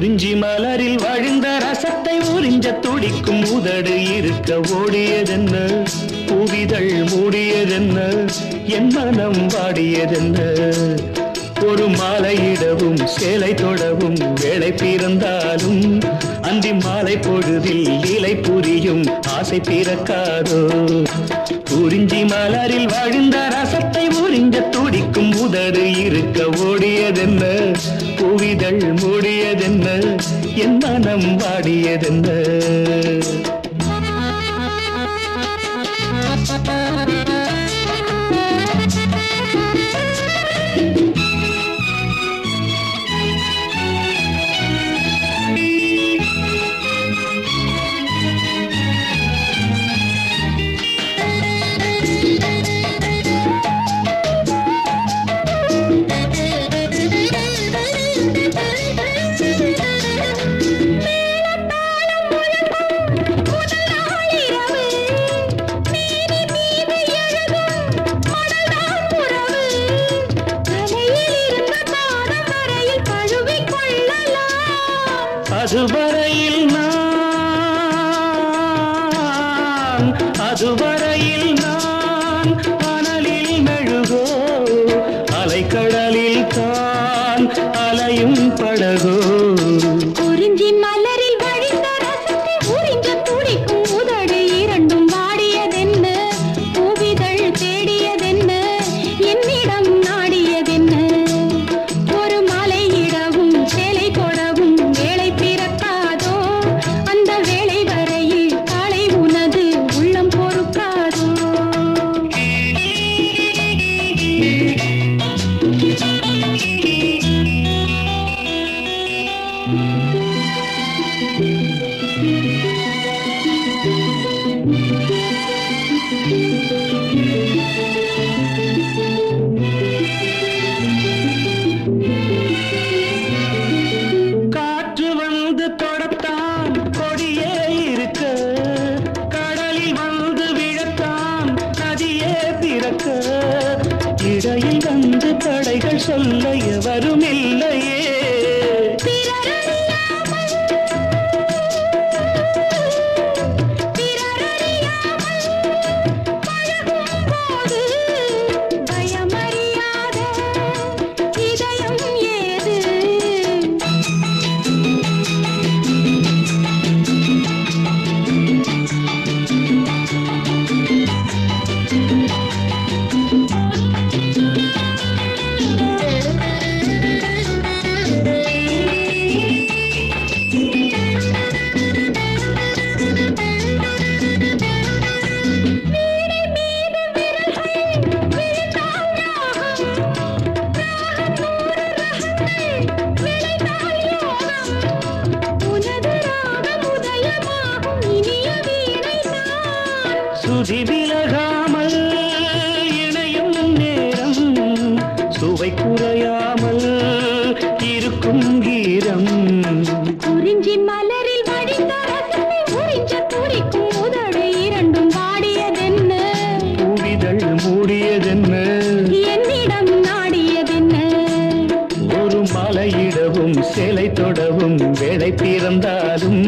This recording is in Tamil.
குறிஞ்சி மலரில் வழிந்த ரசத்தை உறிஞ்ச துடிக்கும் உதடு இருக்க ஓடியதென்ன? புவிதழ் மூடியதென்ன? என் மனம் வாடியதென்ன? ஒரு மாலையிடவும் சேலை தொடவும் வேலை பிறந்தாலும் அந்தி மாலை பொழுதில் இலை புரியும் ஆசை பிறக்காதோ? உறிஞ்சி மலரில் வாழ்ந்த ரசத்தை உறிஞ்ச துடிக்கும் உதடு இருக்க ஓடியதென்ன? புவிதழ் மூடியதென்ன? என் மனம் வாடியதென்ன? அதுவரையில் நான் அதுவரையில் நான் அனலில் மெழுகோ அலைக்கடலில் தான் அலையும் படகோ. இடையில் வந்து படைகள் சொல்ல எவரும் இல்லையே. குறையாமல் இருக்கும் கீரம் குறிஞ்சி மலரில் வடிந்த உறிஞ்ச துடிக்கும் உதடு இரண்டும் வாடியதென்ன பூவிதழ் மூடியதென்ன? என்னிடம் நாடியதென்ன? ஒரு மலையிடவும் சேலை தொடவும் வேலை பிறந்தாலும்